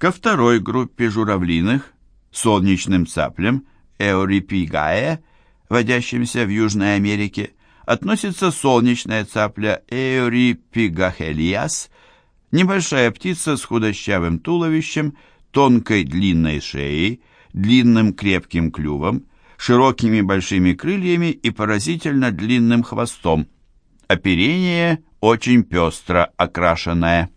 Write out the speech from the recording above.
Ко второй группе журавлиных, солнечным цаплям, Эурипигае, водящимся в Южной Америке, относится солнечная цапля Эурипигахелиас, небольшая птица с худощавым туловищем, тонкой длинной шеей, длинным крепким клювом, широкими большими крыльями и поразительно длинным хвостом. Оперение очень пестро окрашенное.